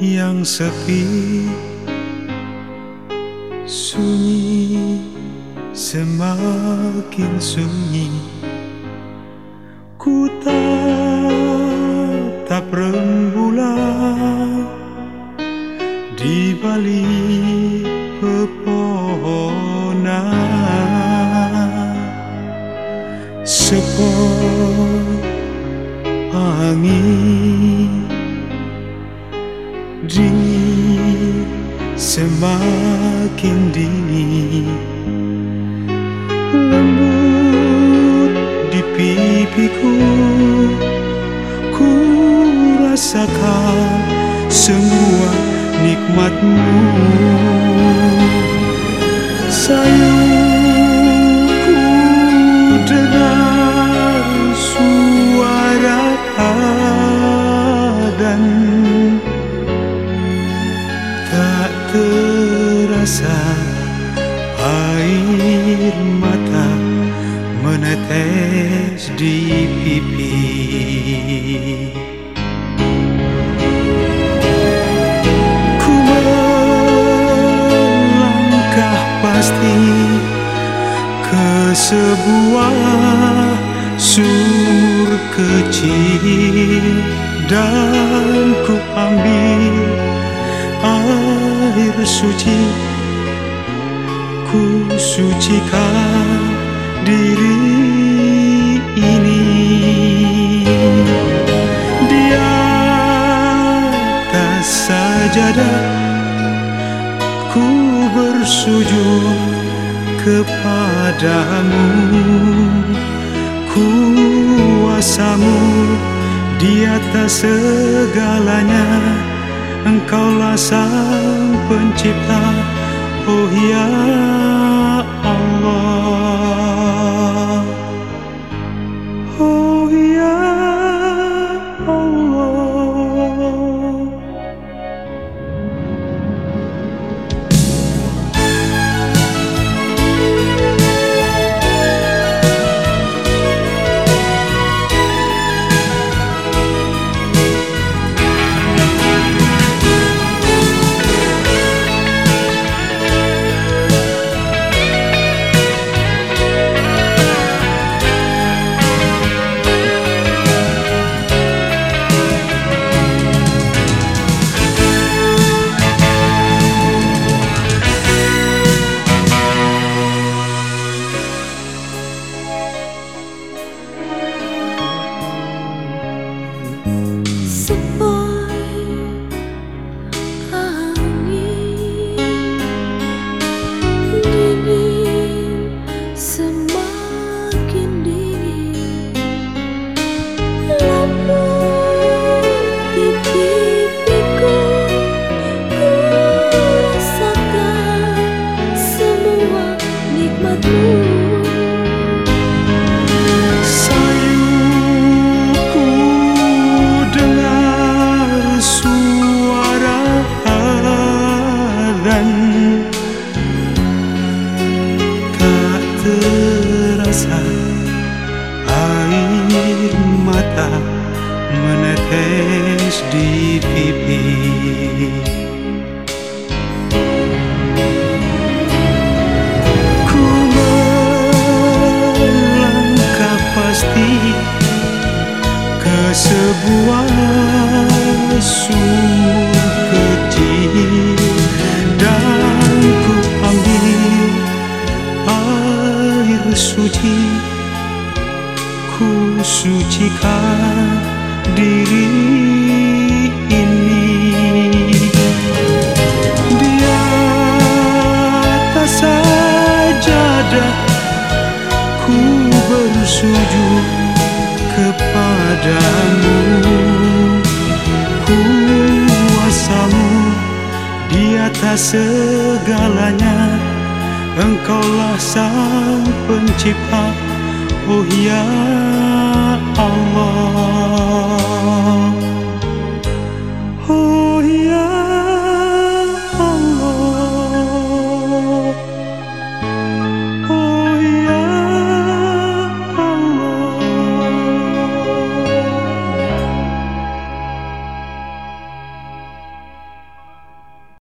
yang sepi. Sunyi semakin sunyi. Ku tatap rembulan Di balik pepohonan. Sepoi angin Dingin semakin dingin. Lembut di pipiku Ku rasakan semua nikmatmu. Sayangku air mata menetes di pipi. Ku melangkah pasti ke sebuah sumur kecil dan ku ambil air suci ku sucikan diri ini. Di atas sajadah ku bersujud kepadamu. Kuasamu di atas segalanya engkaulah sang pencipta oh ya Allah mata menetes di pipi. Ku melangkah pasti ke sebuah sumur ku sucikan diri ini. Di atas sajadah ku bersujud kepadamu. Kuasamu di atas segalanya. Engkaulah sang pencipta oh ya Allah